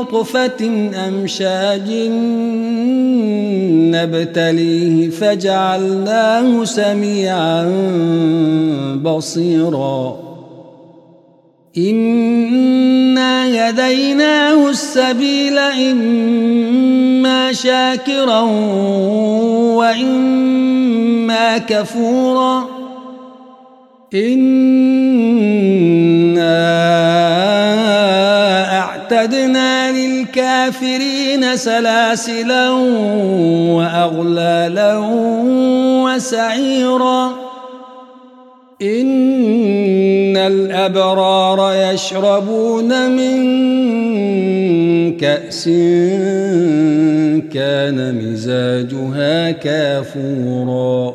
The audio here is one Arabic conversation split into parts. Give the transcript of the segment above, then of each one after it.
نطفة أمشاج نبتليه فجعلناه سميعا بصيرا. إنا يديناه السبيل إما شاكرا وإما كفورا. إنا أعتدنا للكافرين سلاسلا وأغلالا وسعيرا. إن الأبرار يشربون من كأس كان مزاجها كافورا.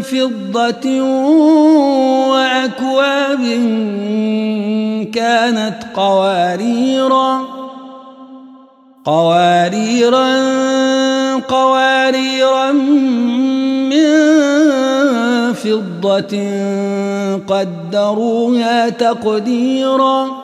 فضة وأكواب كانت قواريرا قواريرا قواريرا من فضة قدروها تقديرا.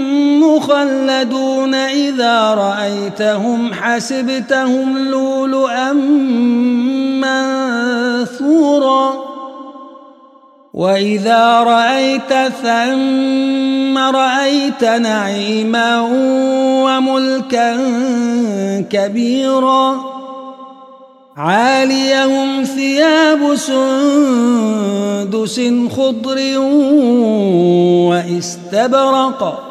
مخلدون إذا رأيتهم حسبتهم لؤلؤا منثورا وإذا رأيت ثم رأيت نعيما وملكا كبيرا عاليهم ثياب سندس خضر وإستبرق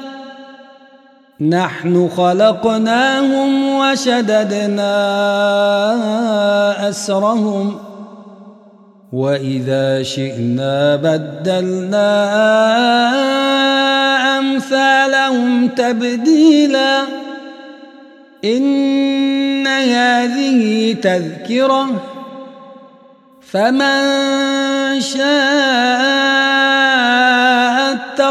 نحن خلقناهم وشددنا أسرهم وإذا شئنا بدلنا أمثالهم تبديلا. إن هذه تذكرة فمن شاء